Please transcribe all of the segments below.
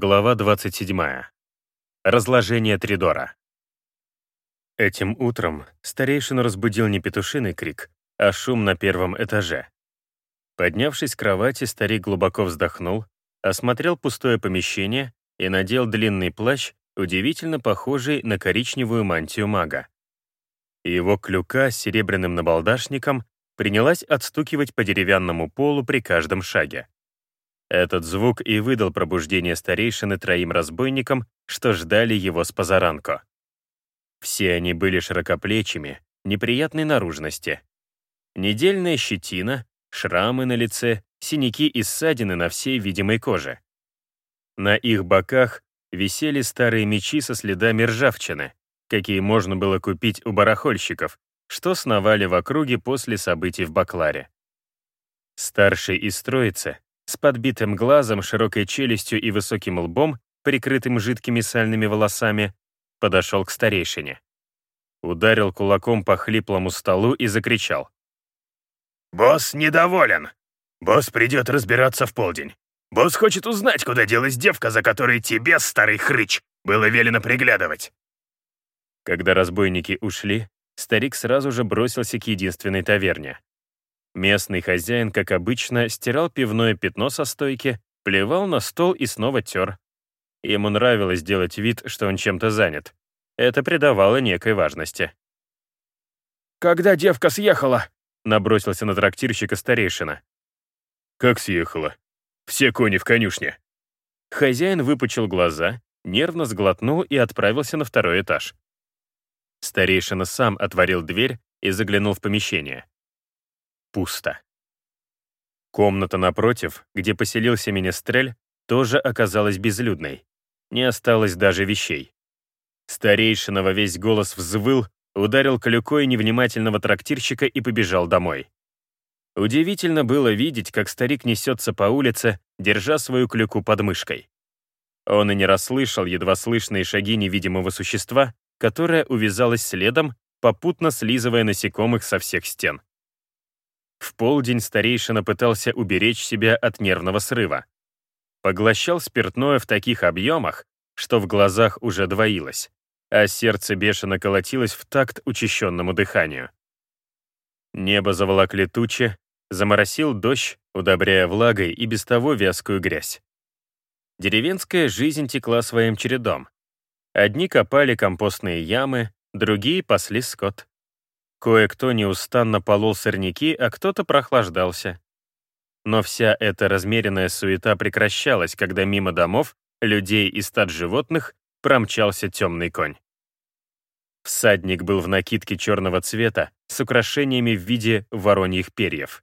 Глава 27. Разложение Тридора. Этим утром старейшину разбудил не петушиный крик, а шум на первом этаже. Поднявшись с кровати, старик глубоко вздохнул, осмотрел пустое помещение и надел длинный плащ, удивительно похожий на коричневую мантию мага. Его клюка с серебряным набалдашником принялась отстукивать по деревянному полу при каждом шаге. Этот звук и выдал пробуждение старейшины троим разбойникам, что ждали его с позаранку. Все они были широкоплечими, неприятной наружности. Недельная щетина, шрамы на лице, синяки и ссадины на всей видимой коже. На их боках висели старые мечи со следами ржавчины, какие можно было купить у барахольщиков, что сновали в округе после событий в Бакларе. Старший из троицы, подбитым глазом, широкой челюстью и высоким лбом, прикрытым жидкими сальными волосами, подошел к старейшине. Ударил кулаком по хлиплому столу и закричал. «Босс недоволен. Босс придет разбираться в полдень. Босс хочет узнать, куда делась девка, за которой тебе, старый хрыч, было велено приглядывать». Когда разбойники ушли, старик сразу же бросился к единственной таверне. Местный хозяин, как обычно, стирал пивное пятно со стойки, плевал на стол и снова тер. Ему нравилось делать вид, что он чем-то занят. Это придавало некой важности. «Когда девка съехала?» — набросился на трактирщика старейшина. «Как съехала? Все кони в конюшне». Хозяин выпучил глаза, нервно сглотнул и отправился на второй этаж. Старейшина сам отворил дверь и заглянул в помещение пусто. Комната напротив, где поселился Министрель, тоже оказалась безлюдной. Не осталось даже вещей. Старейшина во весь голос взвыл, ударил клюкой невнимательного трактирщика и побежал домой. Удивительно было видеть, как старик несется по улице, держа свою клюку под мышкой. Он и не расслышал едва слышные шаги невидимого существа, которое увязалось следом, попутно слизывая насекомых со всех стен. В полдень старейшина пытался уберечь себя от нервного срыва. Поглощал спиртное в таких объемах, что в глазах уже двоилось, а сердце бешено колотилось в такт учащенному дыханию. Небо заволокли тучи, заморосил дождь, удобряя влагой и без того вязкую грязь. Деревенская жизнь текла своим чередом. Одни копали компостные ямы, другие пасли скот. Кое-кто неустанно полол сорняки, а кто-то прохлаждался. Но вся эта размеренная суета прекращалась, когда мимо домов, людей и стад животных промчался темный конь. Всадник был в накидке черного цвета с украшениями в виде вороньих перьев.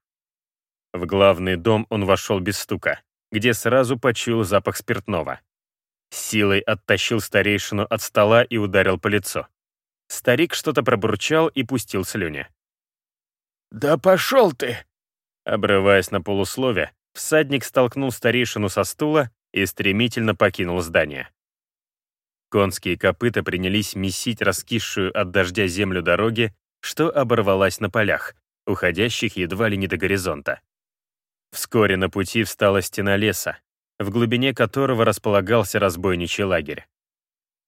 В главный дом он вошел без стука, где сразу почуял запах спиртного. Силой оттащил старейшину от стола и ударил по лицу. Старик что-то пробурчал и пустил слюни. «Да пошел ты!» Обрываясь на полуслове, всадник столкнул старейшину со стула и стремительно покинул здание. Конские копыта принялись месить раскисшую от дождя землю дороги, что оборвалась на полях, уходящих едва ли не до горизонта. Вскоре на пути встала стена леса, в глубине которого располагался разбойничий лагерь.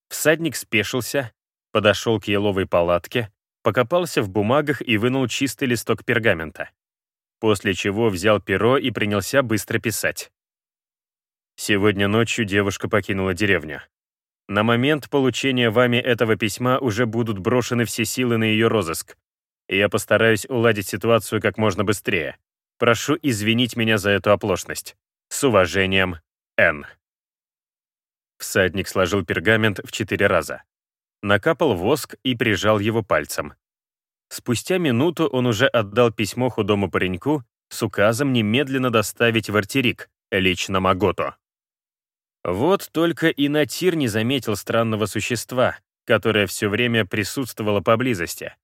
Всадник спешился, подошел к еловой палатке, покопался в бумагах и вынул чистый листок пергамента. После чего взял перо и принялся быстро писать. Сегодня ночью девушка покинула деревню. На момент получения вами этого письма уже будут брошены все силы на ее розыск. Я постараюсь уладить ситуацию как можно быстрее. Прошу извинить меня за эту оплошность. С уважением, Н. Всадник сложил пергамент в четыре раза накапал воск и прижал его пальцем. Спустя минуту он уже отдал письмо худому пареньку с указом немедленно доставить в артерик, лично Магото. Вот только и Натир не заметил странного существа, которое все время присутствовало поблизости.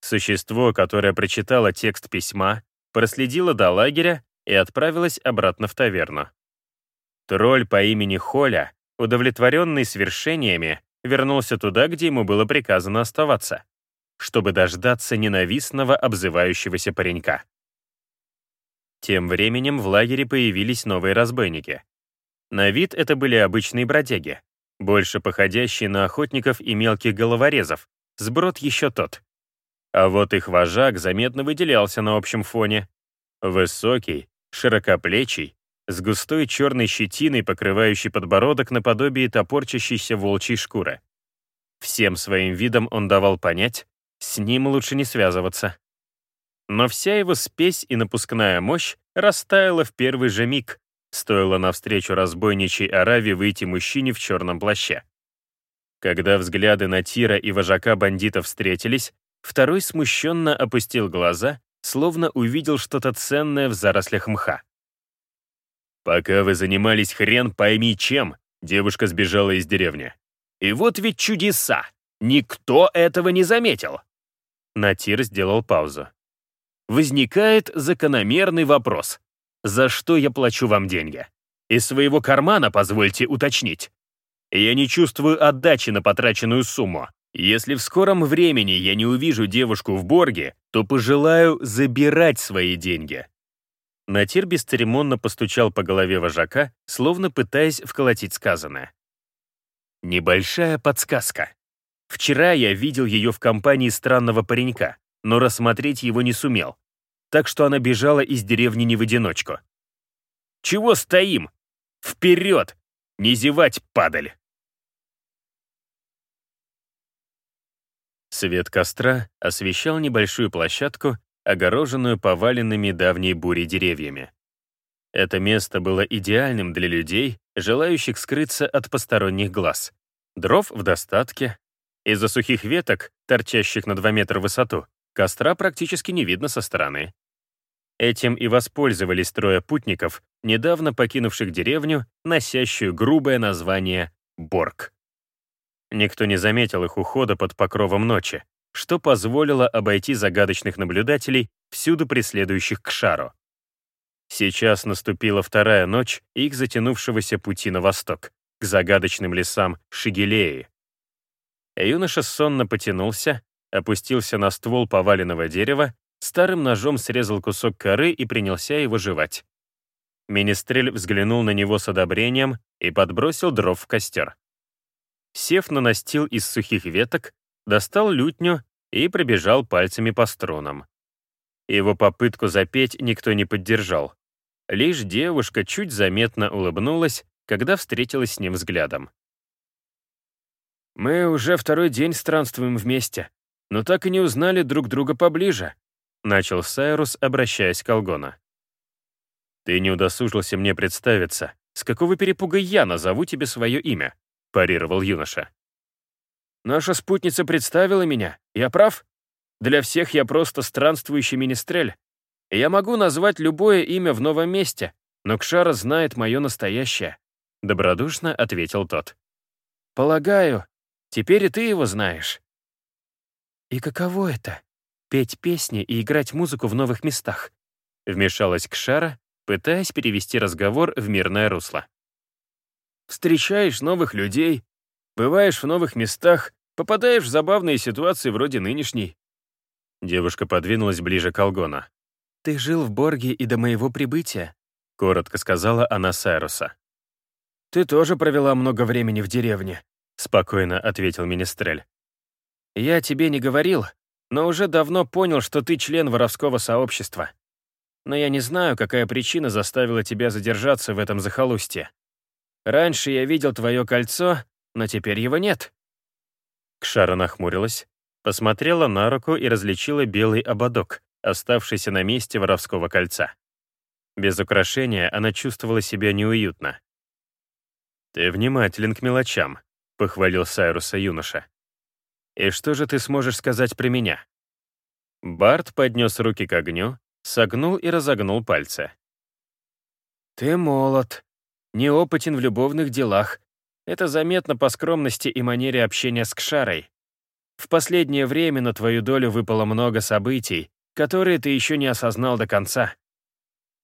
Существо, которое прочитало текст письма, проследило до лагеря и отправилось обратно в таверну. Тролль по имени Холя, удовлетворенный свершениями, вернулся туда, где ему было приказано оставаться, чтобы дождаться ненавистного обзывающегося паренька. Тем временем в лагере появились новые разбойники. На вид это были обычные бродяги, больше походящие на охотников и мелких головорезов, сброд еще тот. А вот их вожак заметно выделялся на общем фоне. Высокий, широкоплечий, с густой черной щетиной, покрывающей подбородок наподобие топорчащейся волчьей шкуры. Всем своим видом он давал понять, с ним лучше не связываться. Но вся его спесь и напускная мощь растаяла в первый же миг, стоило навстречу разбойничьей Аравии выйти мужчине в черном плаще. Когда взгляды на Тира и вожака бандитов встретились, второй смущенно опустил глаза, словно увидел что-то ценное в зарослях мха. «Пока вы занимались хрен пойми чем», девушка сбежала из деревни. «И вот ведь чудеса! Никто этого не заметил!» Натир сделал паузу. Возникает закономерный вопрос. За что я плачу вам деньги? Из своего кармана, позвольте уточнить. Я не чувствую отдачи на потраченную сумму. Если в скором времени я не увижу девушку в Борге, то пожелаю забирать свои деньги. Натир бесцеремонно постучал по голове вожака, словно пытаясь вколотить сказанное. Небольшая подсказка. Вчера я видел ее в компании странного паренька, но рассмотреть его не сумел, так что она бежала из деревни не в одиночку. «Чего стоим? Вперед! Не зевать, падаль!» Свет костра освещал небольшую площадку, огороженную поваленными давней бурей деревьями. Это место было идеальным для людей, желающих скрыться от посторонних глаз. Дров в достатке. Из-за сухих веток, торчащих на 2 метра высоту, костра практически не видно со стороны. Этим и воспользовались трое путников, недавно покинувших деревню, носящую грубое название Борг. Никто не заметил их ухода под покровом ночи, что позволило обойти загадочных наблюдателей, всюду преследующих к шару. Сейчас наступила вторая ночь их затянувшегося пути на восток, к загадочным лесам Шигелеи. Юноша сонно потянулся, опустился на ствол поваленного дерева, старым ножом срезал кусок коры и принялся его жевать. Министрель взглянул на него с одобрением и подбросил дров в костер. Сев на из сухих веток, достал лютню и пробежал пальцами по струнам. Его попытку запеть никто не поддержал. Лишь девушка чуть заметно улыбнулась, когда встретилась с ним взглядом. «Мы уже второй день странствуем вместе, но так и не узнали друг друга поближе», начал Сайрус, обращаясь к Алгона. «Ты не удосужился мне представиться. С какого перепуга я назову тебе свое имя?» парировал юноша. Наша спутница представила меня. Я прав? Для всех я просто странствующий министрель. Я могу назвать любое имя в новом месте, но Кшара знает мое настоящее», — добродушно ответил тот. «Полагаю, теперь и ты его знаешь». «И каково это — петь песни и играть музыку в новых местах?» — вмешалась Кшара, пытаясь перевести разговор в мирное русло. «Встречаешь новых людей, бываешь в новых местах Попадаешь в забавные ситуации вроде нынешней». Девушка подвинулась ближе к Алгона. «Ты жил в Борге и до моего прибытия», — коротко сказала она Сайруса. «Ты тоже провела много времени в деревне», — спокойно ответил Министрель. «Я тебе не говорил, но уже давно понял, что ты член воровского сообщества. Но я не знаю, какая причина заставила тебя задержаться в этом захолустье. Раньше я видел твое кольцо, но теперь его нет. Кшара нахмурилась, посмотрела на руку и различила белый ободок, оставшийся на месте воровского кольца. Без украшения она чувствовала себя неуютно. «Ты внимателен к мелочам», — похвалил Сайруса юноша. «И что же ты сможешь сказать про меня?» Барт поднес руки к огню, согнул и разогнул пальцы. «Ты молод, неопытен в любовных делах, это заметно по скромности и манере общения с Кшарой. В последнее время на твою долю выпало много событий, которые ты еще не осознал до конца.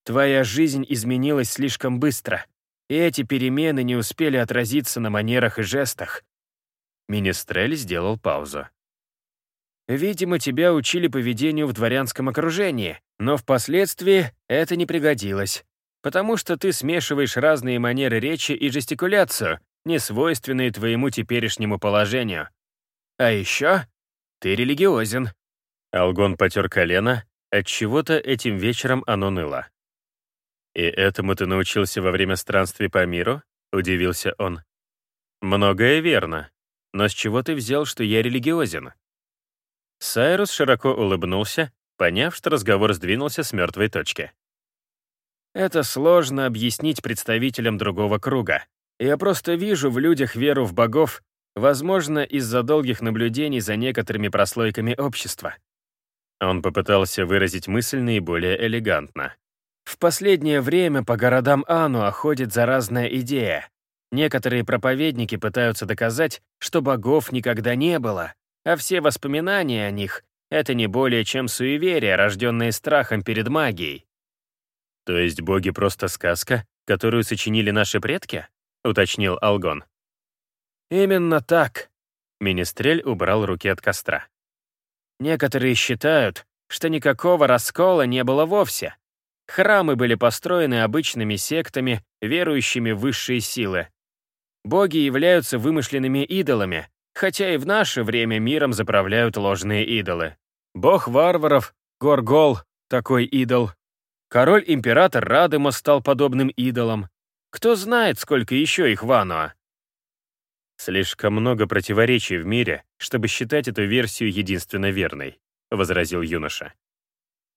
Твоя жизнь изменилась слишком быстро, и эти перемены не успели отразиться на манерах и жестах. Министрель сделал паузу. Видимо, тебя учили поведению в дворянском окружении, но впоследствии это не пригодилось. потому что ты смешиваешь разные манеры речи и жестикуляцию, не свойственные твоему теперешнему положению. А еще ты религиозен». Алгон потер колено, отчего-то этим вечером оно ныло. «И этому ты научился во время странствий по миру?» — удивился он. «Многое верно. Но с чего ты взял, что я религиозен?» Сайрус широко улыбнулся, поняв, что разговор сдвинулся с мертвой точки. «Это сложно объяснить представителям другого круга. Я просто вижу в людях веру в богов, возможно, из-за долгих наблюдений за некоторыми прослойками общества». Он попытался выразить мысль наиболее элегантно. В последнее время по городам Ану ходит заразная идея. Некоторые проповедники пытаются доказать, что богов никогда не было, а все воспоминания о них — это не более чем суеверия, рожденные страхом перед магией. «То есть боги просто сказка, которую сочинили наши предки?» — уточнил Алгон. «Именно так», — Министрель убрал руки от костра. «Некоторые считают, что никакого раскола не было вовсе, Храмы были построены обычными сектами, верующими в высшие силы. Боги являются вымышленными идолами, хотя и в наше время миром заправляют ложные идолы. Бог варваров, Горгол — такой идол. Король-император Радыма стал подобным идолом. Кто знает, сколько еще их в Ануа. «Слишком много противоречий в мире, чтобы считать эту версию единственно верной», — возразил юноша.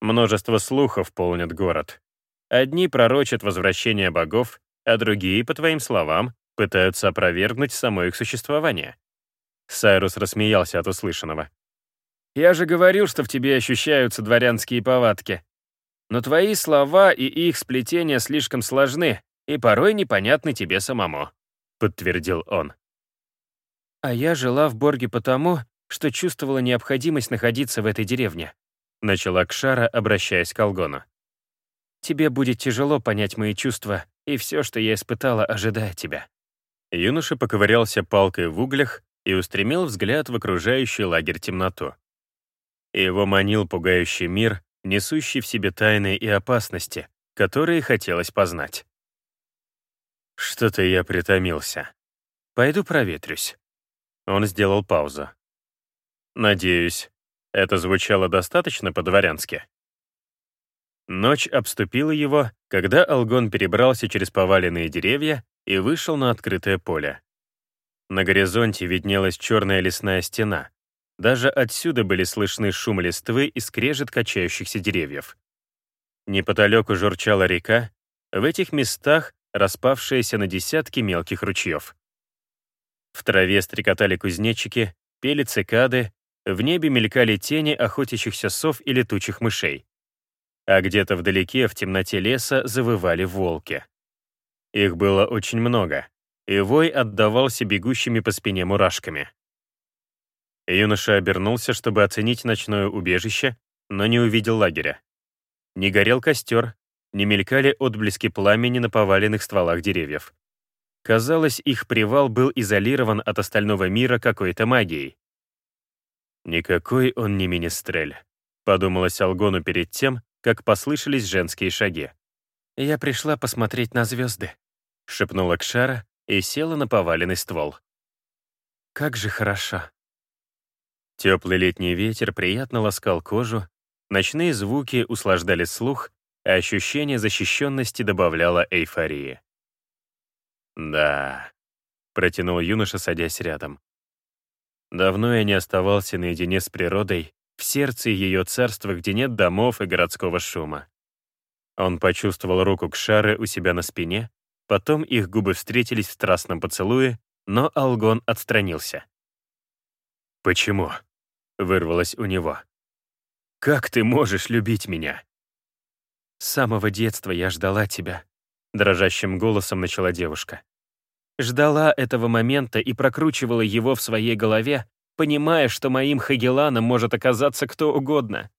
Множество слухов полнят город. Одни пророчат возвращение богов, а другие, по твоим словам, пытаются опровергнуть само их существование. Сайрус рассмеялся от услышанного. «Я же говорил, что в тебе ощущаются дворянские повадки. Но твои слова и их сплетения слишком сложны и порой непонятны тебе самому», — подтвердил он. «А я жила в Борге потому, что чувствовала необходимость находиться в этой деревне начала Кшара, обращаясь к Алгону. «Тебе будет тяжело понять мои чувства и все, что я испытала, ожидая тебя». Юноша поковырялся палкой в углях и устремил взгляд в окружающий лагерь темноту. Его манил пугающий мир, несущий в себе тайны и опасности, которые хотелось познать. Что-то я притомился. Пойду проветрюсь. Он сделал паузу. Надеюсь, это звучало достаточно по-дворянски. Ночь обступила его, когда Алгон перебрался через поваленные деревья и вышел на открытое поле. На горизонте виднелась черная лесная стена. Даже отсюда были слышны шум листвы и скрежет качающихся деревьев. Неподалеку журчала река, в этих местах распавшаяся на десятки мелких ручьев. В траве стрекотали кузнечики, пели цикады, в небе мелькали тени охотящихся сов и летучих мышей. А где-то вдалеке, в темноте леса, завывали волки. Их было очень много, и вой отдавался бегущими по спине мурашками. Юноша обернулся, чтобы оценить ночное убежище, но не увидел лагеря. Не горел костер, не мелькали отблески пламени на поваленных стволах деревьев. Казалось, их привал был изолирован от остального мира какой-то магией. «Никакой он не министрель», — подумалось Алгону перед тем, как послышались женские шаги. «Я пришла посмотреть на звезды», — шепнула Кшара и села на поваленный ствол. «Как же хорошо». Теплый летний ветер приятно ласкал кожу, ночные звуки услаждали слух, а ощущение защищенности добавляло эйфории. «Да», — протянул юноша, садясь рядом. Давно я не оставался наедине с природой, в сердце ее царства, где нет домов и городского шума. Он почувствовал руку Кшары у себя на спине, потом их губы встретились в страстном поцелуе, но Алгон отстранился. «Почему?» — вырвалось у него. «Как ты можешь любить меня?» «С самого детства я ждала тебя», — дрожащим голосом начала девушка. Ждала этого момента и прокручивала его в своей голове, понимая, что моим Хагеланом может оказаться кто угодно.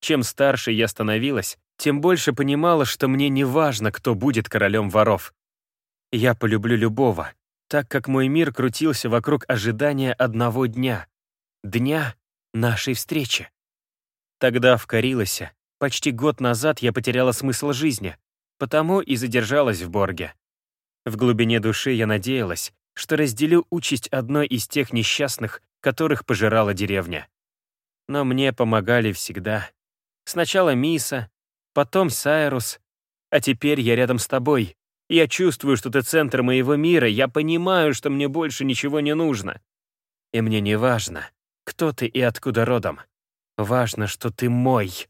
Чем старше я становилась, тем больше понимала, что мне не важно, кто будет королем воров. Я полюблю любого, так как мой мир крутился вокруг ожидания одного дня. Дня нашей встречи. Тогда в Карилосе, почти год назад, я потеряла смысл жизни. потому и задержалась в Борге. В глубине души я надеялась, что разделю участь одной из тех несчастных, которых пожирала деревня. Но мне помогали всегда. Сначала Миса, потом Сайрус, а теперь я рядом с тобой. Я чувствую, что ты центр моего мира, я понимаю, что мне больше ничего не нужно. И мне не важно, кто ты и откуда родом. Важно, что ты мой,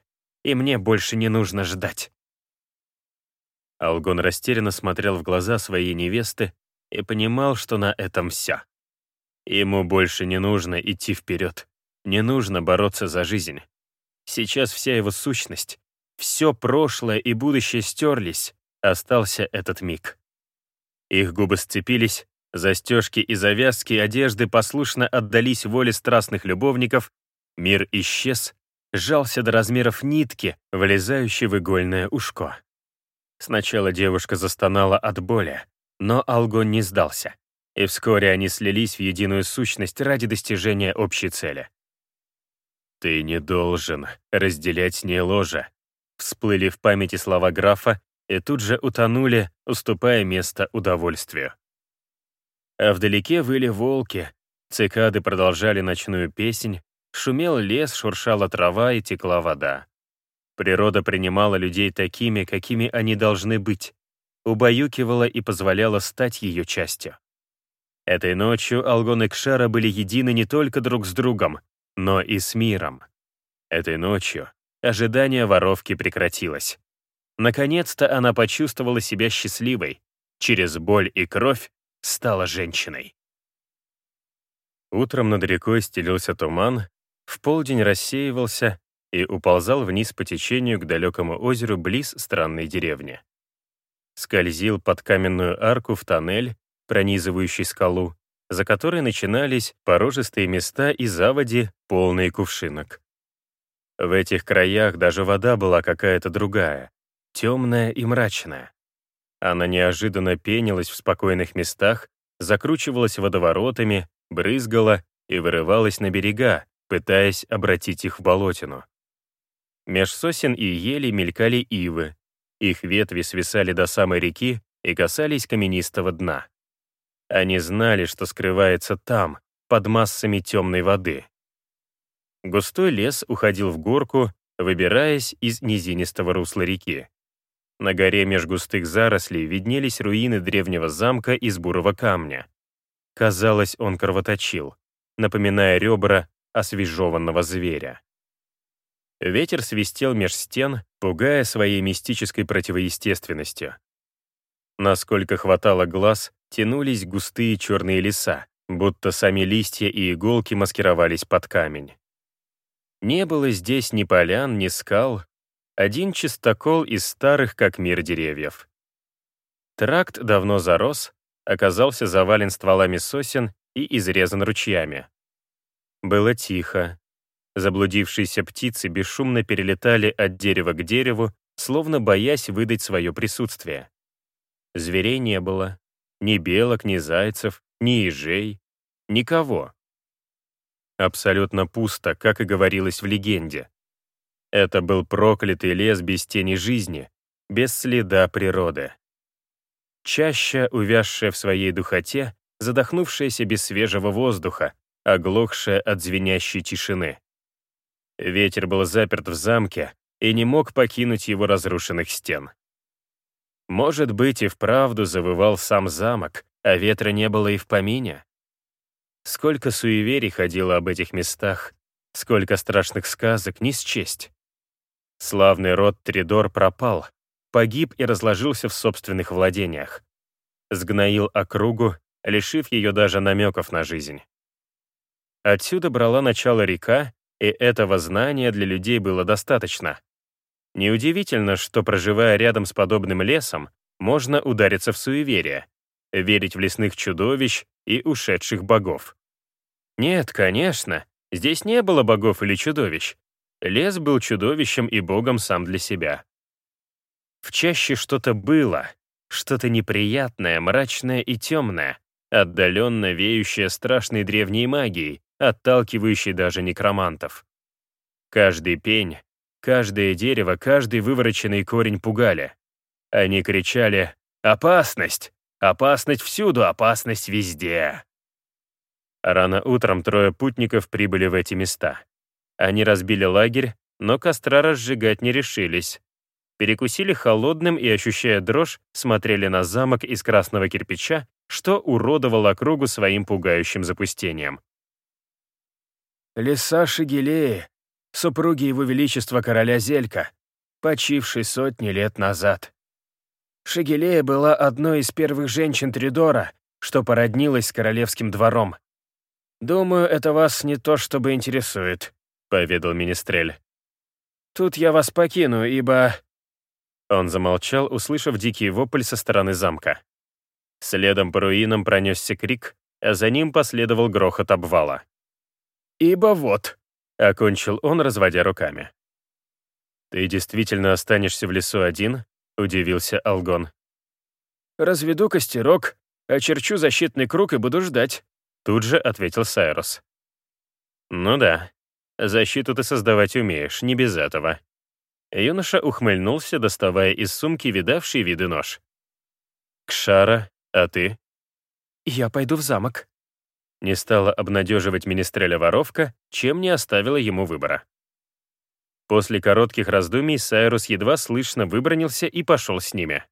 и мне больше не нужно ждать. Алгон растерянно смотрел в глаза своей невесты и понимал, что на этом все. Ему больше не нужно идти вперед, не нужно бороться за жизнь. Сейчас вся его сущность, все прошлое и будущее стерлись, остался этот миг. Их губы сцепились, застежки и завязки одежды послушно отдались воле страстных любовников, мир исчез, сжался до размеров нитки, влезающей в игольное ушко. Сначала девушка застонала от боли, но Алгон не сдался, и вскоре они слились в единую сущность ради достижения общей цели. «Ты не должен разделять с ней ложе», всплыли в памяти слова графа и тут же утонули, уступая место удовольствию. А вдалеке выли волки, цикады продолжали ночную песнь, шумел лес, шуршала трава и текла вода. Природа принимала людей такими, какими они должны быть, убаюкивала и позволяла стать ее частью. Этой ночью Алгон и Кшара были едины не только друг с другом, но и с миром. Этой ночью ожидание воровки прекратилось. Наконец-то она почувствовала себя счастливой, через боль и кровь стала женщиной. Утром над рекой стелился туман, в полдень рассеивался и уползал вниз по течению к далекому озеру близ странной деревни. Скользил под каменную арку в тоннель, пронизывающий скалу, за которой начинались порожистые места и заводи, полные кувшинок. В этих краях даже вода была какая-то другая, темная и мрачная. Она неожиданно пенилась в спокойных местах, закручивалась водоворотами, брызгала и вырывалась на берега, пытаясь обратить их в болотину. Меж сосен и ели мелькали ивы. Их ветви свисали до самой реки и касались каменистого дна. Они знали, что скрывается там, под массами темной воды. Густой лес уходил в горку, выбираясь из низинистого русла реки. На горе меж густых зарослей виднелись руины древнего замка из бурого камня. Казалось, он кровоточил, напоминая ребра освежеванного зверя. Ветер свистел меж стен, пугая своей мистической противоестественностью. Насколько хватало глаз, тянулись густые черные леса, будто сами листья и иголки маскировались под камень. Не было здесь ни полян, ни скал, один чистокол из старых как мир деревьев. Тракт давно зарос, оказался завален стволами сосен и изрезан ручьями. Было тихо. Заблудившиеся птицы бесшумно перелетали от дерева к дереву, словно боясь выдать свое присутствие. Зверей не было. Ни белок, ни зайцев, ни ежей. Никого. Абсолютно пусто, как и говорилось в легенде. Это был проклятый лес без тени жизни, без следа природы. Чаще увязшая в своей духоте, задохнувшаяся без свежего воздуха, оглохшая от звенящей тишины. Ветер был заперт в замке и не мог покинуть его разрушенных стен. Может быть, и вправду завывал сам замок, а ветра не было и в помине? Сколько суеверий ходило об этих местах, сколько страшных сказок не счесть. Славный род Тридор пропал, погиб и разложился в собственных владениях. Сгноил округу, лишив ее даже намеков на жизнь. Отсюда брала начало река, и этого знания для людей было достаточно. Неудивительно, что, проживая рядом с подобным лесом, можно удариться в суеверие, верить в лесных чудовищ и ушедших богов. Нет, конечно, здесь не было богов или чудовищ, Лес был чудовищем и богом сам для себя. В чаще что-то было, что-то неприятное, мрачное и темное, отдаленно веющее страшной древней магией, отталкивающей даже некромантов. Каждый пень, каждое дерево, каждый вывороченный корень пугали. Они кричали «Опасность! Опасность всюду, опасность везде!» Рано утром трое путников прибыли в эти места. Они разбили лагерь, но костра разжигать не решились. Перекусили холодным и, ощущая дрожь, смотрели на замок из красного кирпича, что уродовал округу своим пугающим запустением. Леса Шигелеи, супруги его величества короля Зелька, почившей сотни лет назад. Шигелея была одной из первых женщин Тридора, что породнилась с королевским двором. «Думаю, это вас не то чтобы интересует», — поведал Министрель. «Тут я вас покину, ибо...» Он замолчал, услышав дикий вопль со стороны замка. Следом по руинам пронесся крик, а за ним последовал грохот обвала. «Ибо вот», — окончил он, разводя руками. «Ты действительно останешься в лесу один?» — удивился Алгон. «Разведу костерок, очерчу защитный круг и буду ждать», — тут же ответил Сайрус. «Ну да, защиту ты создавать умеешь, не без этого». Юноша ухмыльнулся, доставая из сумки видавший виды нож. «Кшара, а ты?» «Я пойду в замок». Не стала обнадеживать министреля воровка, чем не оставила ему выбора. После коротких раздумий Сайрус едва слышно выбронился и пошел с ними.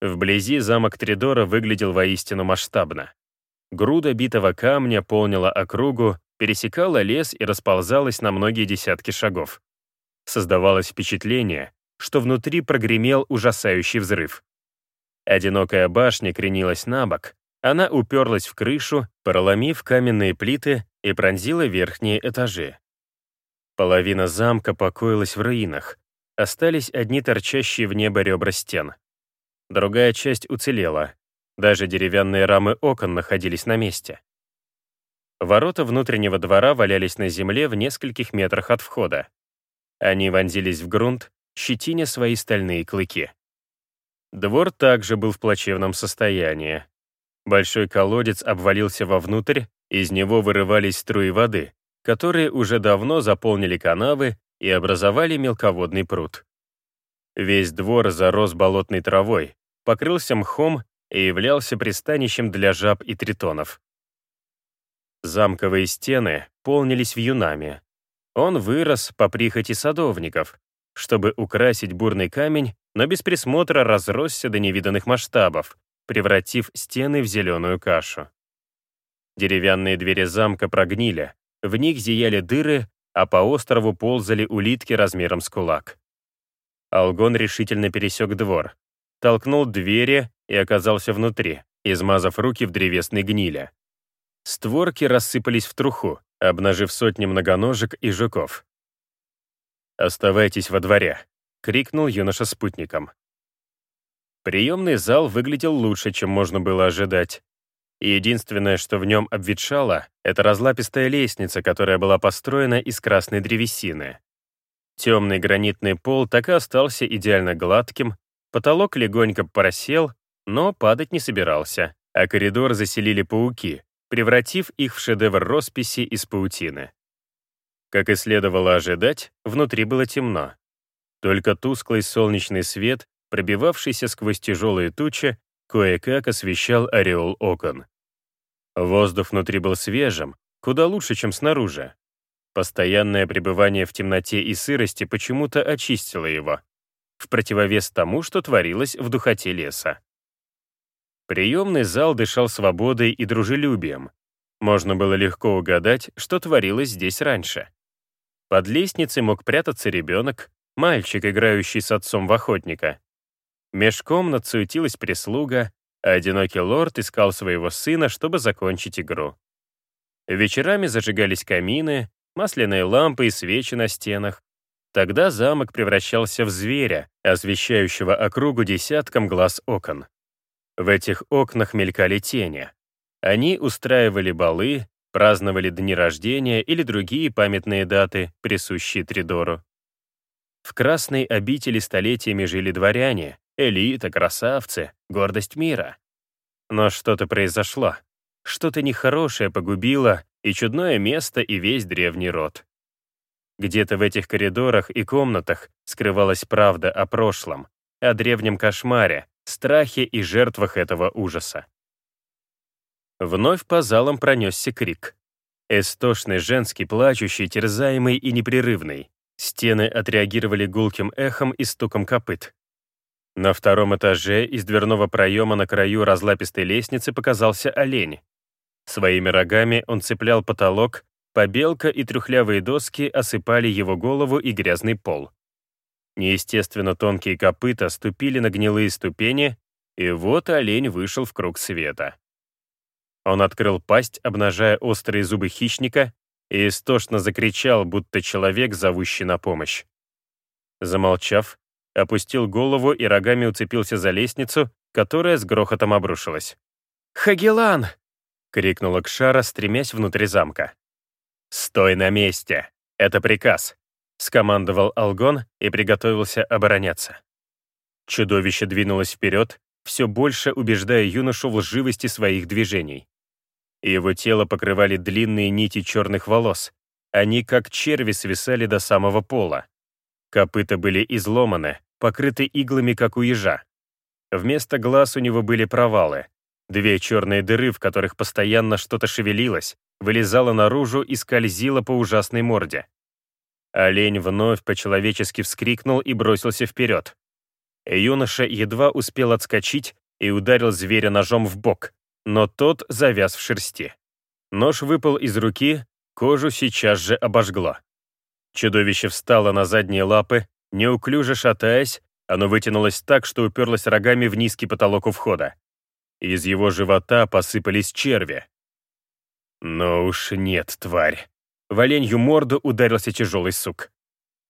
Вблизи замок Тридора выглядел воистину масштабно. Груда битого камня полнила округу, пересекала лес и расползалась на многие десятки шагов. Создавалось впечатление, что внутри прогремел ужасающий взрыв. Одинокая башня кренилась на бок, она уперлась в крышу, проломив каменные плиты и пронзила верхние этажи. Половина замка покоилась в руинах. Остались одни торчащие в небо ребра стен. Другая часть уцелела. Даже деревянные рамы окон находились на месте. Ворота внутреннего двора валялись на земле в нескольких метрах от входа. Они вонзились в грунт, щетиня свои стальные клыки. Двор также был в плачевном состоянии. Большой колодец обвалился вовнутрь, из него вырывались струи воды, которые уже давно заполнили канавы и образовали мелководный пруд. Весь двор зарос болотной травой, покрылся мхом и являлся пристанищем для жаб и тритонов. Замковые стены полнились вьюнами. Он вырос по прихоти садовников, чтобы украсить бурный камень, но без присмотра разросся до невиданных масштабов, превратив стены в зеленую кашу. Деревянные двери замка прогнили, в них зияли дыры, а по острову ползали улитки размером с кулак. Алгон решительно пересек двор, толкнул двери и оказался внутри, измазав руки в древесной гниле. Створки рассыпались в труху, обнажив сотни многоножек и жуков. «Оставайтесь во дворе», — крикнул юноша спутником. Приемный зал выглядел лучше, чем можно было ожидать и единственное, что в нем обветшало, это разлапистая лестница, которая была построена из красной древесины. Темный гранитный пол так и остался идеально гладким, потолок легонько просел, но падать не собирался, а коридор заселили пауки, превратив их в шедевр росписи из паутины. Как и следовало ожидать, внутри было темно. Только тусклый солнечный свет, пробивавшийся сквозь тяжелые тучи, кое-как освещал ореол окон. Воздух внутри был свежим, куда лучше, чем снаружи. Постоянное пребывание в темноте и сырости почему-то очистило его, в противовес тому, что творилось в духоте леса. Приемный зал дышал свободой и дружелюбием. Можно было легко угадать, что творилось здесь раньше. Под лестницей мог прятаться ребенок, мальчик, играющий с отцом в охотника. Меж комнат прислуга, а одинокий лорд искал своего сына, чтобы закончить игру. Вечерами зажигались камины, масляные лампы и свечи на стенах. Тогда замок превращался в зверя, освещающего округу десятком глаз окон. В этих окнах мелькали тени. Они устраивали балы, праздновали дни рождения или другие памятные даты, присущие Тридору. В красной обители столетиями жили дворяне, элита, красавцы, гордость мира. Но что-то произошло. Что-то нехорошее погубило и чудное место, и весь древний род. Где-то в этих коридорах и комнатах скрывалась правда о прошлом, о древнем кошмаре, страхе и жертвах этого ужаса. Вновь по залам пронесся крик. Эстошный женский, плачущий, терзаемый и непрерывный. Стены отреагировали гулким эхом и стуком копыт. На втором этаже из дверного проема на краю разлапистой лестницы показался олень. Своими рогами он цеплял потолок, побелка и трюхлявые доски осыпали его голову и грязный пол. Неестественно тонкие копыта ступили на гнилые ступени, и вот олень вышел в круг света. Он открыл пасть, обнажая острые зубы хищника, и истошно закричал, будто человек, зовущий на помощь. Замолчав, опустил голову и рогами уцепился за лестницу, которая с грохотом обрушилась. «Хагелан!» — крикнула Кшара, стремясь внутрь замка. «Стой на месте! Это приказ!» — скомандовал Алгон и приготовился обороняться. Чудовище двинулось вперед, все больше убеждая юношу в лживости своих движений. Его тело покрывали длинные нити черных волос. Они, как черви, свисали до самого пола. Копыта были изломаны, покрыты иглами, как у ежа. Вместо глаз у него были провалы. Две черные дыры, в которых постоянно что-то шевелилось, вылезало наружу и скользило по ужасной морде. Олень вновь по-человечески вскрикнул и бросился вперед. Юноша едва успел отскочить и ударил зверя ножом в бок но тот завяз в шерсти. Нож выпал из руки, кожу сейчас же обожгло. Чудовище встало на задние лапы, неуклюже шатаясь, оно вытянулось так, что уперлось рогами в низкий потолок у входа. Из его живота посыпались черви. Но уж нет, тварь. В оленью морду ударился тяжелый сук.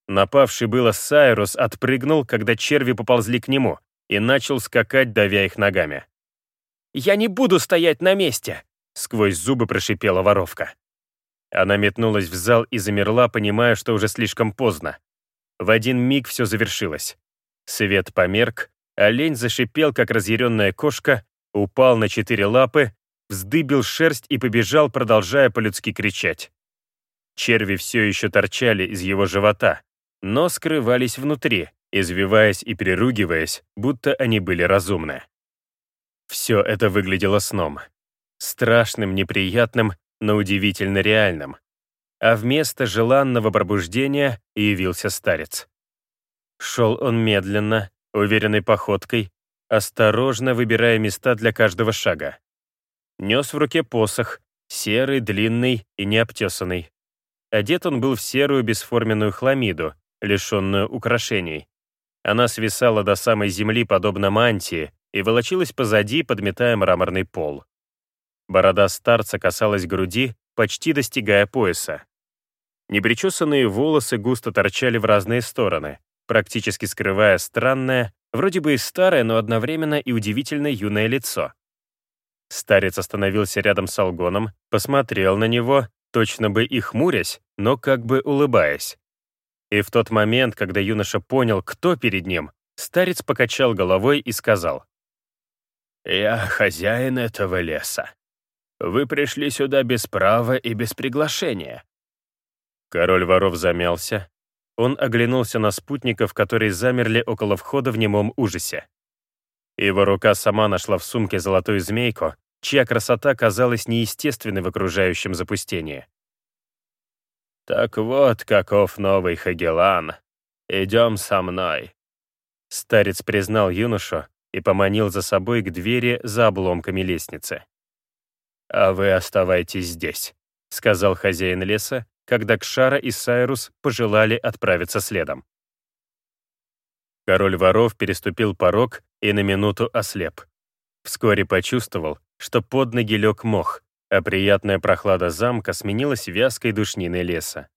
Напавший было Сайрус отпрыгнул, когда черви поползли к нему, и начал скакать, давя их ногами. «Я не буду стоять на месте!» — сквозь зубы прошипела воровка. Она метнулась в зал и замерла, понимая, что уже слишком поздно. В один миг все завершилось. Свет померк, олень зашипел, как разъяренная кошка, упал на четыре лапы, вздыбил шерсть и побежал, продолжая по-людски кричать. Черви все еще торчали из его живота, но скрывались внутри, извиваясь и переругиваясь, будто они были разумны. Все это выглядело сном. Страшным, неприятным, но удивительно реальным. А вместо желанного пробуждения явился старец. Шел он медленно, уверенной походкой, осторожно выбирая места для каждого шага. Нес в руке посох, серый, длинный и необтесанный. Одет он был в серую бесформенную хламиду, лишенную украшений. Она свисала до самой земли, подобно мантии, и волочилась позади, подметая мраморный пол. Борода старца касалась груди, почти достигая пояса. Непричесанные волосы густо торчали в разные стороны, практически скрывая странное, вроде бы и старое, но одновременно и удивительно юное лицо. Старец остановился рядом с Алгоном, посмотрел на него, точно бы и хмурясь, но как бы улыбаясь. И в тот момент, когда юноша понял, кто перед ним, старец покачал головой и сказал, «Я хозяин этого леса. Вы пришли сюда без права и без приглашения». Король воров замялся. Он оглянулся на спутников, которые замерли около входа в немом ужасе. Его рука сама нашла в сумке золотую змейку, чья красота казалась неестественной в окружающем запустении. «Так вот, каков новый Хагелан. Идем со мной». Старец признал юношу, и поманил за собой к двери за обломками лестницы. «А вы оставайтесь здесь», — сказал хозяин леса, когда Кшара и Сайрус пожелали отправиться следом. Король воров переступил порог и на минуту ослеп. Вскоре почувствовал, что под ноги лег мох, а приятная прохлада замка сменилась вязкой душниной леса.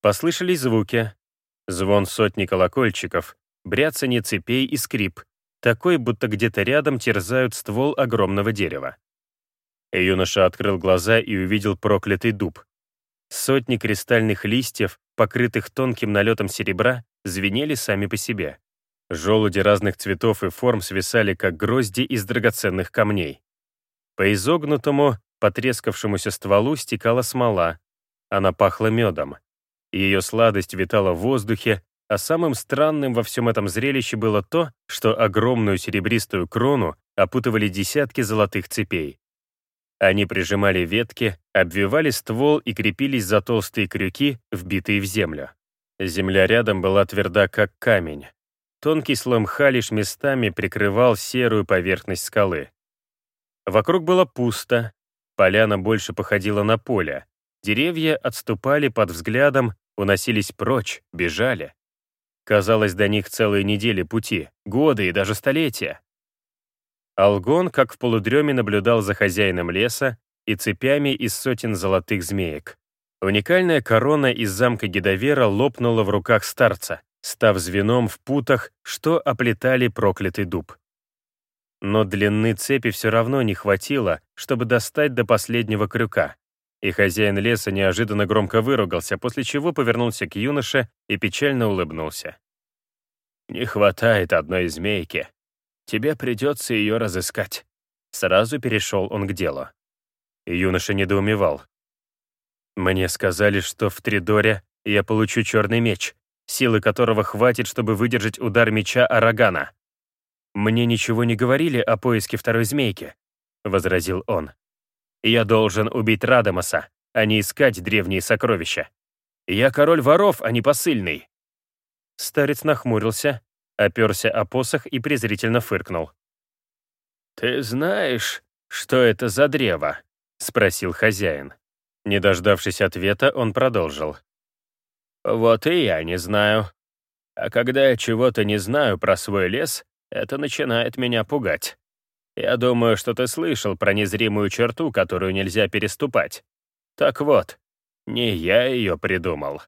Послышались звуки. Звон сотни колокольчиков, бряцание цепей и скрип, такой, будто где-то рядом терзают ствол огромного дерева. Юноша открыл глаза и увидел проклятый дуб. Сотни кристальных листьев, покрытых тонким налетом серебра, звенели сами по себе. Желуди разных цветов и форм свисали, как грозди из драгоценных камней. По изогнутому, потрескавшемуся стволу стекала смола. Она пахла медом. Ее сладость витала в воздухе, а самым странным во всем этом зрелище было то, что огромную серебристую крону опутывали десятки золотых цепей. Они прижимали ветки, обвивали ствол и крепились за толстые крюки, вбитые в землю. Земля рядом была тверда, как камень. Тонкий слой мха лишь местами прикрывал серую поверхность скалы. Вокруг было пусто, поляна больше походила на поле. Деревья отступали под взглядом, уносились прочь, бежали. Казалось, до них целые недели пути, годы и даже столетия. Алгон, как в полудреме, наблюдал за хозяином леса и цепями из сотен золотых змеек. Уникальная корона из замка Гедовера лопнула в руках старца, став звеном в путах, что оплетали проклятый дуб. Но длины цепи все равно не хватило, чтобы достать до последнего крюка. И хозяин леса неожиданно громко выругался, после чего повернулся к юноше и печально улыбнулся. «Не хватает одной змейки. Тебе придется ее разыскать». Сразу перешел он к делу. Юноша недоумевал. «Мне сказали, что в Тридоре я получу черный меч, силы которого хватит, чтобы выдержать удар меча Арагана. Мне ничего не говорили о поиске второй змейки», — возразил он. Я должен убить Радамаса, а не искать древние сокровища. Я король воров, а не посыльный». Старец нахмурился, оперся о посох и презрительно фыркнул. «Ты знаешь, что это за древо?» — спросил хозяин. Не дождавшись ответа, он продолжил. «Вот и я не знаю. А когда я чего-то не знаю про свой лес, это начинает меня пугать. Я думаю, что ты слышал про незримую черту, которую нельзя переступать. Так вот, не я ее придумал.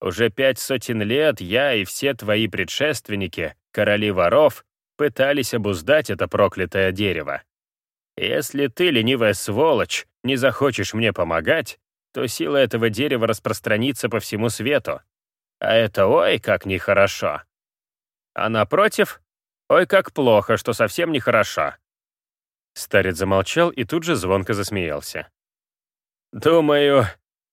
Уже пять сотен лет я и все твои предшественники, короли воров, пытались обуздать это проклятое дерево. Если ты, ленивая сволочь, не захочешь мне помогать, то сила этого дерева распространится по всему свету. А это ой, как нехорошо. А напротив, ой, как плохо, что совсем нехорошо. Старец замолчал и тут же звонко засмеялся. «Думаю,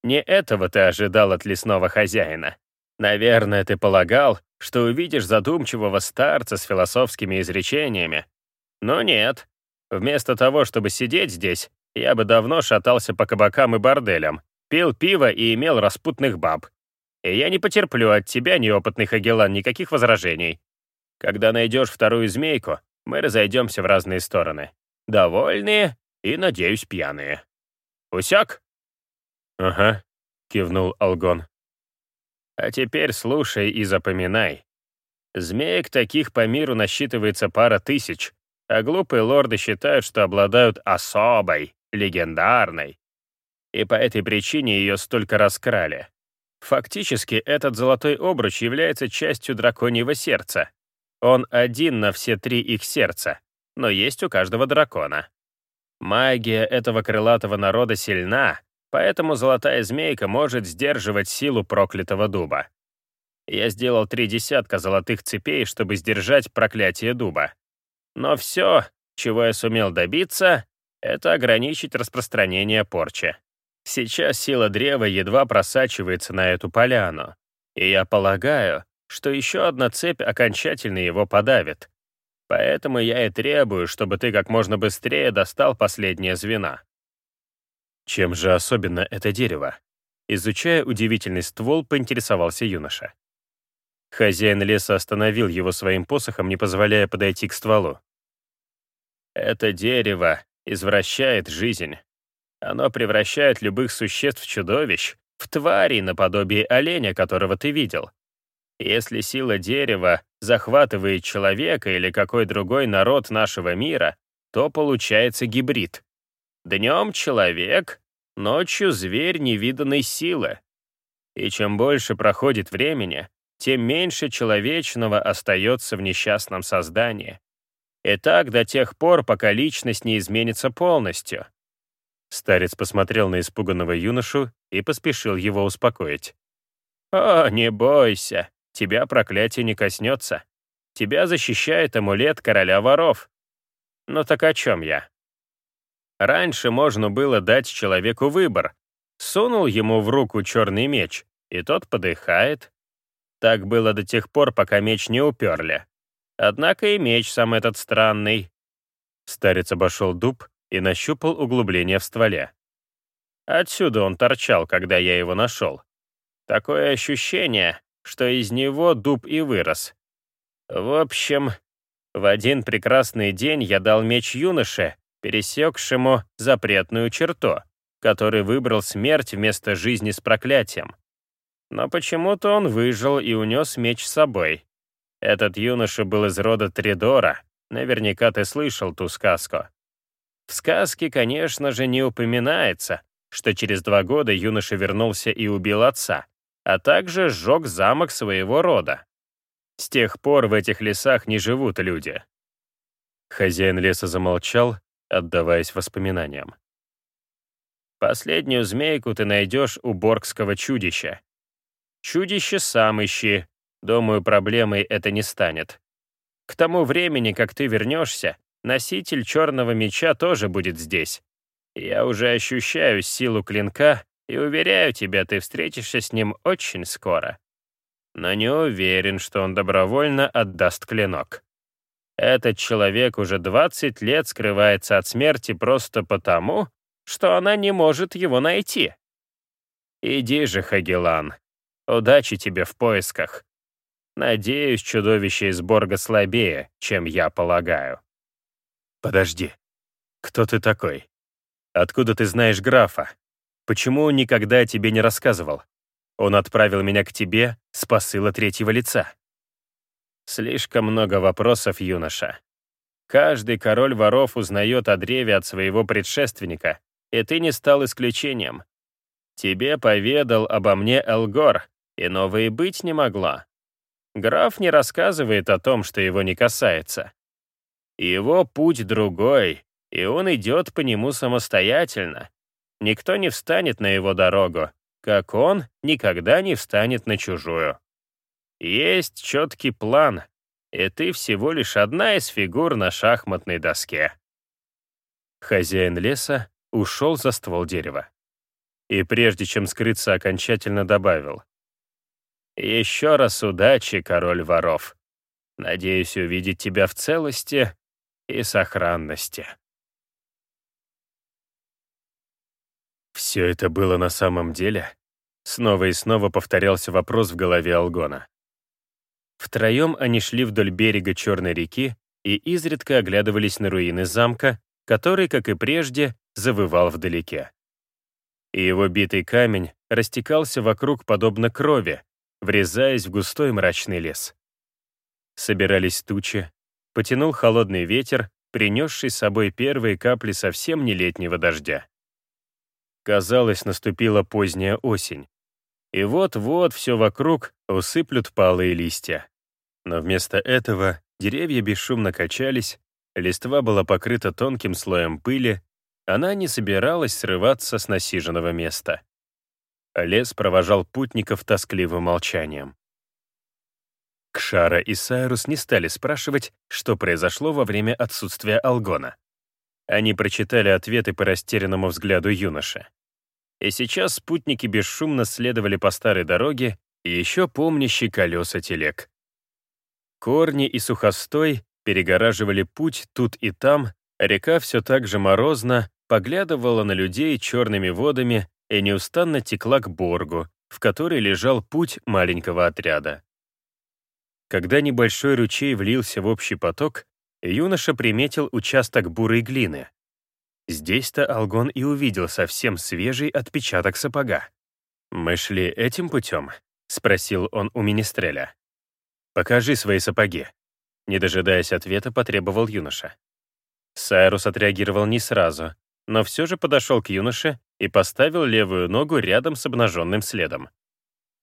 не этого ты ожидал от лесного хозяина. Наверное, ты полагал, что увидишь задумчивого старца с философскими изречениями. Но нет. Вместо того, чтобы сидеть здесь, я бы давно шатался по кабакам и борделям, пил пиво и имел распутных баб. И я не потерплю от тебя, неопытных Агелан, никаких возражений. Когда найдешь вторую змейку, мы разойдемся в разные стороны довольные и, надеюсь, пьяные. Усяк?» «Ага», — кивнул Алгон. «А теперь слушай и запоминай. Змеек таких по миру насчитывается пара тысяч, а глупые лорды считают, что обладают особой, легендарной. И по этой причине ее столько раскрали. Фактически, этот золотой обруч является частью драконьего сердца. Он один на все три их сердца но есть у каждого дракона. Магия этого крылатого народа сильна, поэтому золотая змейка может сдерживать силу проклятого дуба. Я сделал три десятка золотых цепей, чтобы сдержать проклятие дуба. Но все, чего я сумел добиться, это ограничить распространение порчи. Сейчас сила древа едва просачивается на эту поляну, и я полагаю, что еще одна цепь окончательно его подавит, Поэтому я и требую, чтобы ты как можно быстрее достал последнее звена. Чем же особенно это дерево? Изучая удивительный ствол, поинтересовался юноша. Хозяин леса остановил его своим посохом, не позволяя подойти к стволу. Это дерево извращает жизнь. Оно превращает любых существ в чудовищ, в твари наподобие оленя, которого ты видел. Если сила дерева захватывает человека или какой другой народ нашего мира, то получается гибрид. Днем человек, ночью зверь невиданной силы. И чем больше проходит времени, тем меньше человечного остается в несчастном создании. И так до тех пор, пока личность не изменится полностью. Старец посмотрел на испуганного юношу и поспешил его успокоить. «О, не бойся, тебя проклятие не коснется. Тебя защищает амулет короля воров. Но так о чем я? Раньше можно было дать человеку выбор. Сунул ему в руку черный меч, и тот подыхает. Так было до тех пор, пока меч не уперли. Однако и меч сам этот странный. Старец обошел дуб и нащупал углубление в стволе. Отсюда он торчал, когда я его нашел. Такое ощущение, что из него дуб и вырос. В общем, в один прекрасный день я дал меч юноше, пересекшему запретную черту, который выбрал смерть вместо жизни с проклятием. Но почему-то он выжил и унес меч с собой. Этот юноша был из рода Тридора, наверняка ты слышал ту сказку. В сказке, конечно же, не упоминается, что через два года юноша вернулся и убил отца, а также сжег замок своего рода. С тех пор в этих лесах не живут люди. Хозяин леса замолчал, отдаваясь воспоминаниям. Последнюю змейку ты найдешь у боргского чудища. Чудище сам ищи. Думаю, проблемой это не станет. К тому времени, как ты вернешься, носитель черного меча тоже будет здесь. Я уже ощущаю силу клинка и уверяю тебя, ты встретишься с ним очень скоро. Но не уверен, что он добровольно отдаст клинок. Этот человек уже 20 лет скрывается от смерти просто потому, что она не может его найти. Иди же, Хагелан, Удачи тебе в поисках. Надеюсь, чудовище из Борга слабее, чем я полагаю. Подожди. Кто ты такой? Откуда ты знаешь графа? Почему он никогда тебе не рассказывал? Он отправил меня к тебе с посыла третьего лица. Слишком много вопросов, юноша. Каждый король воров узнает о древе от своего предшественника, и ты не стал исключением. Тебе поведал обо мне Элгор, Иного и быть не могла. Граф не рассказывает о том, что его не касается. Его путь другой, и он идет по нему самостоятельно. Никто не встанет на его дорогу, как он никогда не встанет на чужую. Есть четкий план, и ты всего лишь одна из фигур на шахматной доске. Хозяин леса ушел за ствол дерева. И прежде чем скрыться, окончательно добавил. Еще раз удачи, король воров. Надеюсь увидеть тебя в целости и сохранности. Все это было на самом деле? Снова и снова повторялся вопрос в голове Алгона. Втроем они шли вдоль берега Черной реки и изредка оглядывались на руины замка, который, как и прежде, завывал вдалеке. И его битый камень растекался вокруг подобно крови, врезаясь в густой мрачный лес. Собирались тучи, потянул холодный ветер, принесший с собой первые капли совсем не летнего дождя. Казалось, наступила поздняя осень. И вот-вот все вокруг усыплют палые листья. Но вместо этого деревья бесшумно качались, листва была покрыта тонким слоем пыли, она не собиралась срываться с насиженного места. Лес провожал путников тоскливым молчанием. Кшара и Сайрус не стали спрашивать, что произошло во время отсутствия Алгона. Они прочитали ответы по растерянному взгляду юноши. И сейчас спутники бесшумно следовали по старой дороге, еще помнящей колеса телег. Корни и сухостой перегораживали путь тут и там, река все так же морозно поглядывала на людей черными водами и неустанно текла к Боргу, в который лежал путь маленького отряда. Когда небольшой ручей влился в общий поток, юноша приметил участок бурой глины. Здесь-то Алгон и увидел совсем свежий отпечаток сапога. «Мы шли этим путем?» — спросил он у Министреля. «Покажи свои сапоги». Не дожидаясь ответа, потребовал юноша. Сайрус отреагировал не сразу, но все же подошел к юноше и поставил левую ногу рядом с обнаженным следом.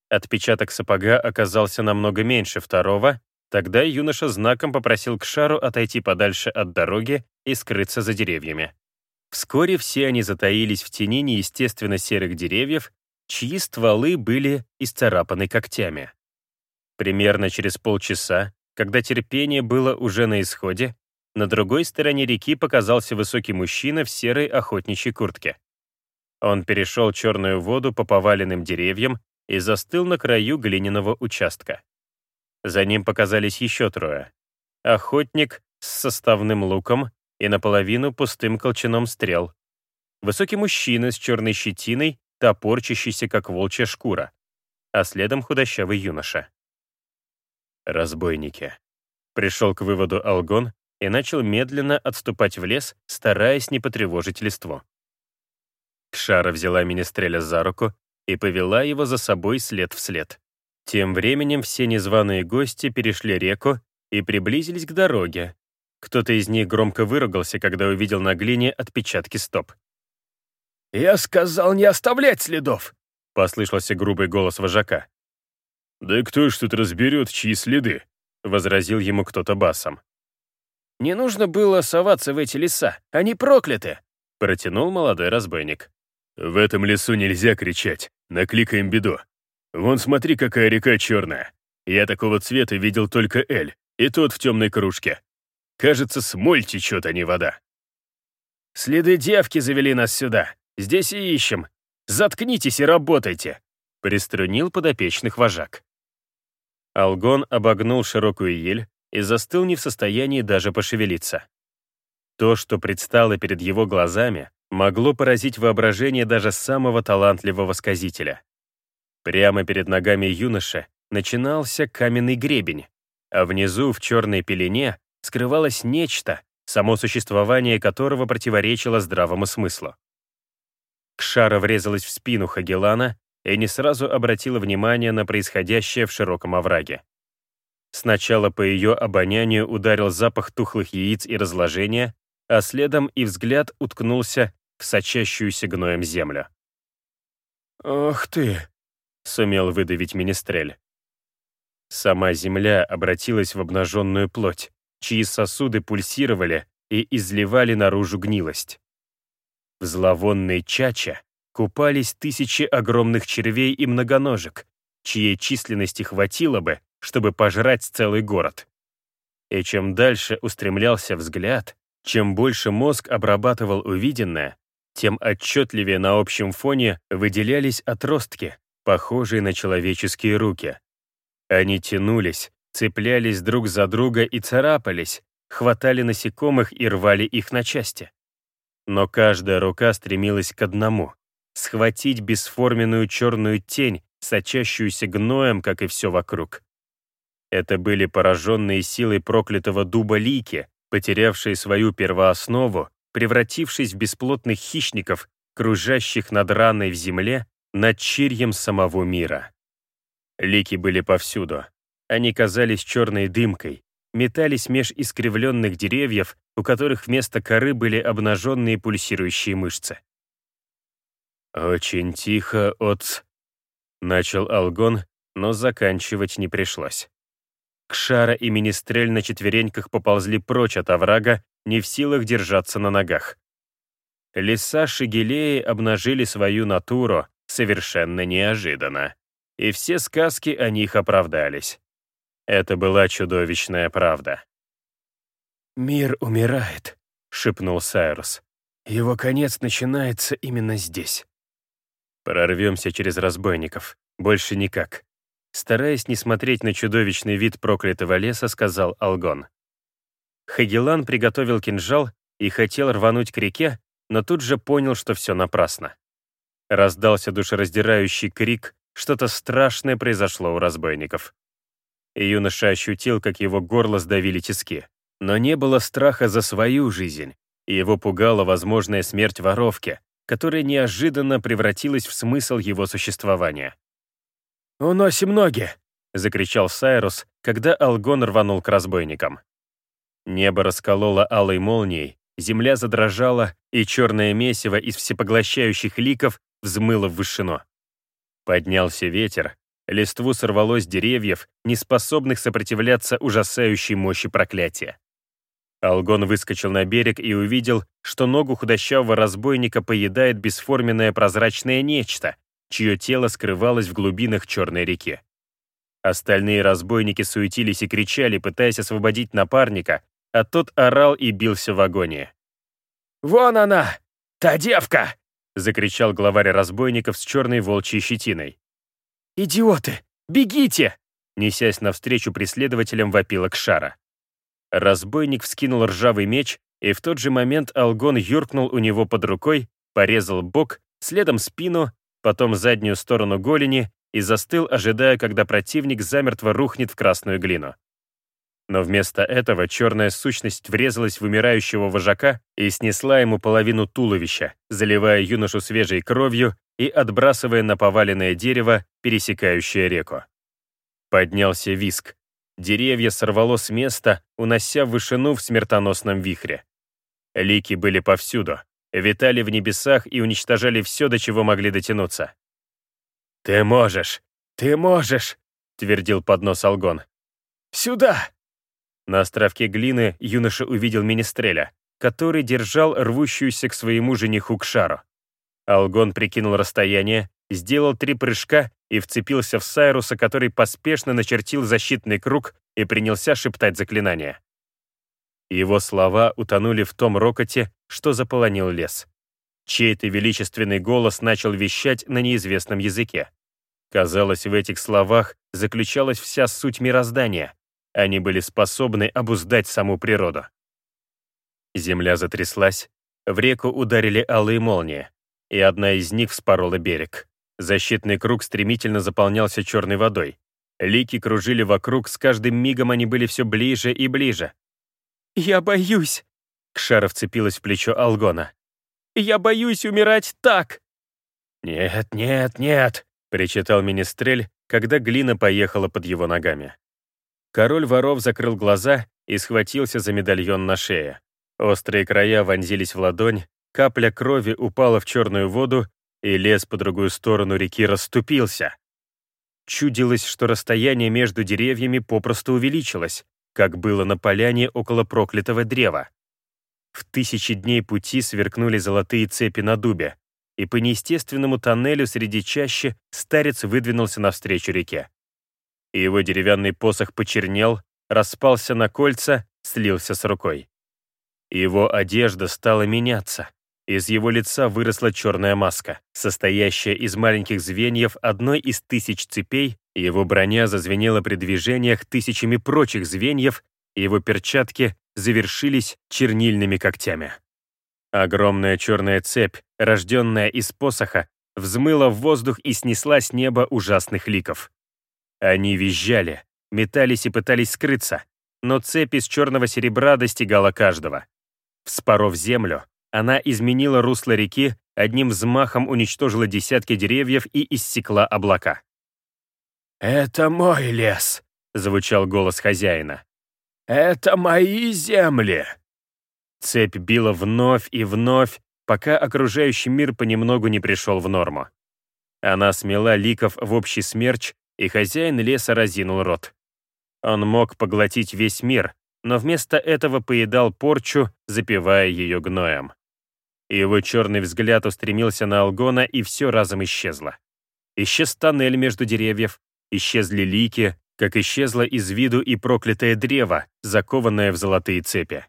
Отпечаток сапога оказался намного меньше второго, тогда юноша знаком попросил к шару отойти подальше от дороги и скрыться за деревьями. Вскоре все они затаились в тени неестественно серых деревьев, чьи стволы были исцарапаны когтями. Примерно через полчаса, когда терпение было уже на исходе, на другой стороне реки показался высокий мужчина в серой охотничьей куртке. Он перешел черную воду по поваленным деревьям и застыл на краю глиняного участка. За ним показались еще трое. Охотник с составным луком и наполовину пустым колчаном стрел. Высокий мужчина с черной щетиной, топорчащийся, как волчья шкура. А следом худощавый юноша. Разбойники. Пришел к выводу Алгон и начал медленно отступать в лес, стараясь не потревожить листву. Кшара взяла Министреля за руку и повела его за собой след в след. Тем временем все незваные гости перешли реку и приблизились к дороге. Кто-то из них громко выругался, когда увидел на глине отпечатки стоп. «Я сказал не оставлять следов!» — послышался грубый голос вожака. «Да кто ж тут разберет, чьи следы?» — возразил ему кто-то басом. «Не нужно было соваться в эти леса, они прокляты!» — протянул молодой разбойник. «В этом лесу нельзя кричать, накликаем беду. Вон смотри, какая река черная. Я такого цвета видел только Эль, и тот в темной кружке. Кажется, смоль течет, а не вода». «Следы девки завели нас сюда. Здесь и ищем. Заткнитесь и работайте», — приструнил подопечных вожак. Алгон обогнул широкую ель и застыл не в состоянии даже пошевелиться. То, что предстало перед его глазами, могло поразить воображение даже самого талантливого сказителя. Прямо перед ногами юноши начинался каменный гребень, а внизу в черной пелене скрывалось нечто, само существование которого противоречило здравому смыслу. Кшара врезалась в спину Хагелана и не сразу обратила внимание на происходящее в широком овраге. Сначала по ее обонянию ударил запах тухлых яиц и разложения, а следом и взгляд уткнулся в сочащуюся гноем землю. «Ох ты!» — сумел выдавить Министрель. Сама земля обратилась в обнаженную плоть, чьи сосуды пульсировали и изливали наружу гнилость. В зловонной чаче купались тысячи огромных червей и многоножек, чьей численности хватило бы, чтобы пожрать целый город. И чем дальше устремлялся взгляд, чем больше мозг обрабатывал увиденное, тем отчетливее на общем фоне выделялись отростки, похожие на человеческие руки. Они тянулись, цеплялись друг за друга и царапались, хватали насекомых и рвали их на части. Но каждая рука стремилась к одному — схватить бесформенную черную тень, сочащуюся гноем, как и все вокруг. Это были пораженные силой проклятого дуба лики, потерявшие свою первооснову превратившись в бесплотных хищников, кружащих над раной в земле, над чирьем самого мира. Лики были повсюду. Они казались черной дымкой, метались меж искривленных деревьев, у которых вместо коры были обнаженные пульсирующие мышцы. «Очень тихо от...» — начал Алгон, но заканчивать не пришлось. Кшара и Министрель на четвереньках поползли прочь от оврага, не в силах держаться на ногах. Леса Шигелеи обнажили свою натуру совершенно неожиданно, и все сказки о них оправдались. Это была чудовищная правда. «Мир умирает», — шепнул Сайрус. «Его конец начинается именно здесь». «Прорвемся через разбойников. Больше никак», Стараясь не смотреть на чудовищный вид проклятого леса, сказал Алгон. Хагелан приготовил кинжал и хотел рвануть к реке, но тут же понял, что все напрасно. Раздался душераздирающий крик, что-то страшное произошло у разбойников. И юноша ощутил, как его горло сдавили тиски. Но не было страха за свою жизнь, и его пугала возможная смерть воровки, которая неожиданно превратилась в смысл его существования. «Уносим ноги!» — закричал Сайрус, когда Алгон рванул к разбойникам. Небо раскололо алой молнией, земля задрожала, и черное месиво из всепоглощающих ликов взмыло в вышину. Поднялся ветер, листву сорвало с деревьев, не способных сопротивляться ужасающей мощи проклятия. Алгон выскочил на берег и увидел, что ногу худощавого разбойника поедает бесформенное прозрачное нечто, чье тело скрывалось в глубинах Черной реки. Остальные разбойники суетились и кричали, пытаясь освободить напарника, а тот орал и бился в агонии. «Вон она! Та девка!» — закричал главарь разбойников с черной волчьей щетиной. Идиоты! Бегите!» Несясь навстречу преследователям, вопила Кшара. Разбойник вскинул ржавый меч, и в тот же момент Алгон юркнул у него под рукой, порезал бок, следом спину, потом заднюю сторону голени и застыл, ожидая, когда противник замертво рухнет в красную глину. Но вместо этого черная сущность врезалась в умирающего вожака и снесла ему половину туловища, заливая юношу свежей кровью и отбрасывая на поваленное дерево, пересекающее реку. Поднялся виск. Деревья сорвало с места, унося вышину в смертоносном вихре. Лики были повсюду, витали в небесах и уничтожали все, до чего могли дотянуться. «Ты можешь! Ты можешь!» — твердил под нос Алгон. «Сюда!» На островке глины юноша увидел Министреля, который держал рвущуюся к своему жениху к шару. Алгон прикинул расстояние, сделал три прыжка и вцепился в Сайруса, который поспешно начертил защитный круг и принялся шептать заклинания. Его слова утонули в том рокоте, что заполонил лес. Чей-то величественный голос начал вещать на неизвестном языке. Казалось, в этих словах заключалась вся суть мироздания. Они были способны обуздать саму природу. Земля затряслась, в реку ударили алые молнии, и одна из них вспорола берег. Защитный круг стремительно заполнялся черной водой. Лики кружили вокруг, с каждым мигом они были все ближе и ближе. «Я боюсь!» Кшара вцепилась в плечо Алгона. «Я боюсь умирать так!» «Нет, нет, нет!» — причитал Министрель, когда глина поехала под его ногами. Король воров закрыл глаза и схватился за медальон на шее. Острые края вонзились в ладонь, капля крови упала в черную воду, и лес по другую сторону реки расступился. Чудилось, что расстояние между деревьями попросту увеличилось, как было на поляне около проклятого древа. В тысячи дней пути сверкнули золотые цепи на дубе, и по неестественному тоннелю среди чащи старец выдвинулся навстречу реке и его деревянный посох почернел, распался на кольца, слился с рукой. Его одежда стала меняться. Из его лица выросла черная маска, состоящая из маленьких звеньев одной из тысяч цепей, его броня зазвенела при движениях тысячами прочих звеньев, его перчатки завершились чернильными когтями. Огромная черная цепь, рожденная из посоха, взмыла в воздух и снесла с неба ужасных ликов. Они визжали, метались и пытались скрыться, но цепь из черного серебра достигала каждого. Вспоров землю, она изменила русло реки, одним взмахом уничтожила десятки деревьев и иссекла облака. «Это мой лес», — звучал голос хозяина. «Это мои земли!» Цепь била вновь и вновь, пока окружающий мир понемногу не пришел в норму. Она смела ликов в общий смерч, и хозяин леса разинул рот. Он мог поглотить весь мир, но вместо этого поедал порчу, запивая ее гноем. Его черный взгляд устремился на Алгона, и все разом исчезло. Исчез тоннель между деревьев, исчезли лики, как исчезло из виду и проклятое древо, закованное в золотые цепи.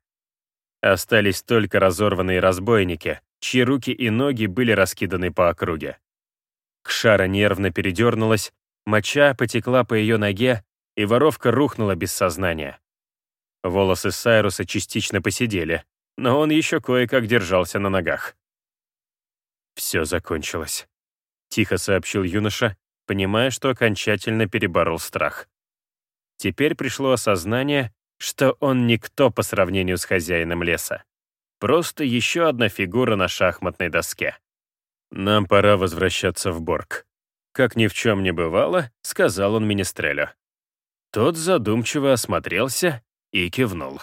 Остались только разорванные разбойники, чьи руки и ноги были раскиданы по округе. Кшара нервно передернулась, Моча потекла по ее ноге, и воровка рухнула без сознания. Волосы Сайруса частично посидели, но он еще кое-как держался на ногах. «Все закончилось», — тихо сообщил юноша, понимая, что окончательно переборол страх. Теперь пришло осознание, что он никто по сравнению с хозяином леса. Просто еще одна фигура на шахматной доске. «Нам пора возвращаться в Борг», как ни в чем не бывало, сказал он Министрелю. Тот задумчиво осмотрелся и кивнул.